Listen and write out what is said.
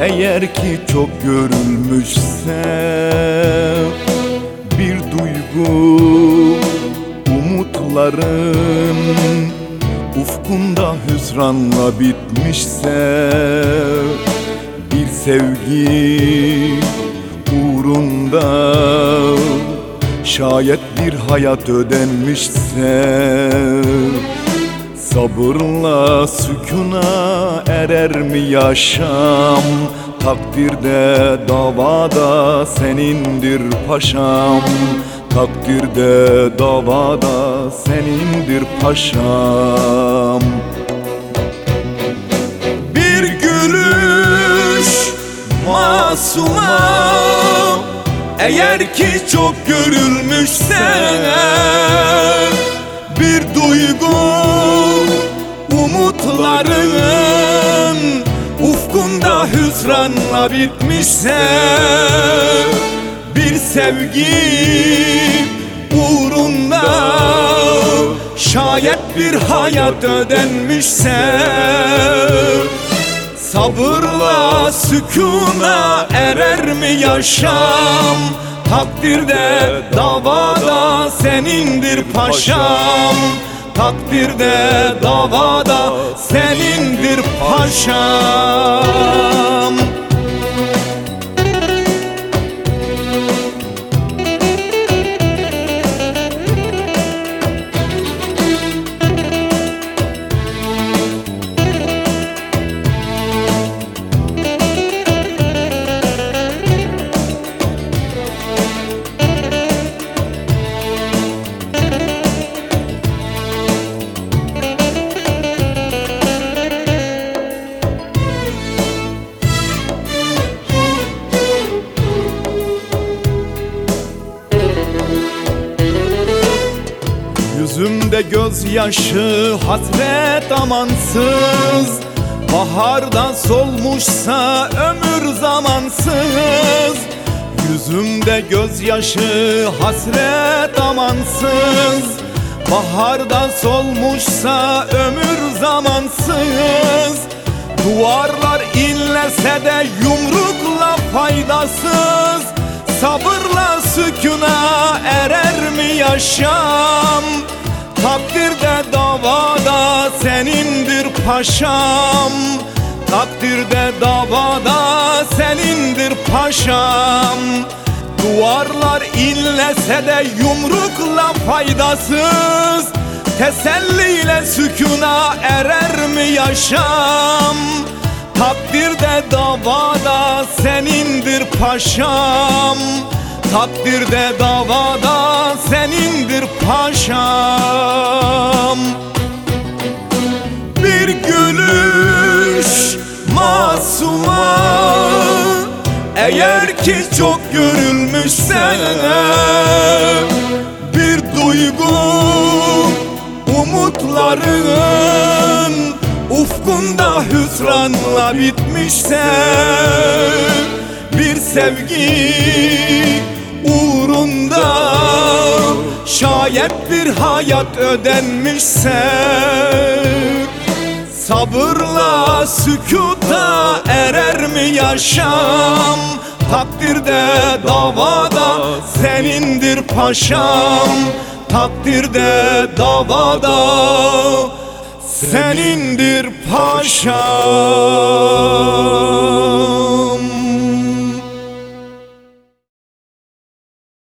Eğer ki çok görülmüşse Bir duygu Umutların Ufkunda hüsranla bitmişse Bir sevgi uğrunda Şayet bir hayat ödenmişse Sabırla sükuna erer mi yaşam? Takdirde davada senindir paşam. Takdirde davada senindir paşam. Bir gülüş masuma Eğer ki çok görülmüşse Bir duygu umutların Ufkunda hüsranla bitmişse Bir sevgi uğrunda Şayet bir hayat ödenmişse Sabırla sükuna erer mi yaşam? Takdirde davada senindir paşam. Takdirde davada senindir paşam Yüzümde gözyaşı hasret amansız. Baharda solmuşsa ömür zamansız. Yüzümde gözyaşı hasret amansız. Baharda solmuşsa ömür zamansız. Duvarlar inlese de yumrukla faydasız. Sabırla sükuna erer mi yaşam Takdirde davada senindir paşam. Takdirde davada senindir paşam. Duvarlar inlese de yumrukla faydasız. Teselliyle sükuna erer mi yaşam? Takdirde davada senindir paşam Takdirde davada senindir paşam. Bir gülüş masuma. Eğer ki çok görülmüşse Bir duygu umutların Ufkunda hüsranla bitmişse Bir sevgi Şayet bir hayat ödenmişse Sabırla sükuta erer mi yaşam? Takdirde davada senindir paşam. Takdirde davada senindir paşam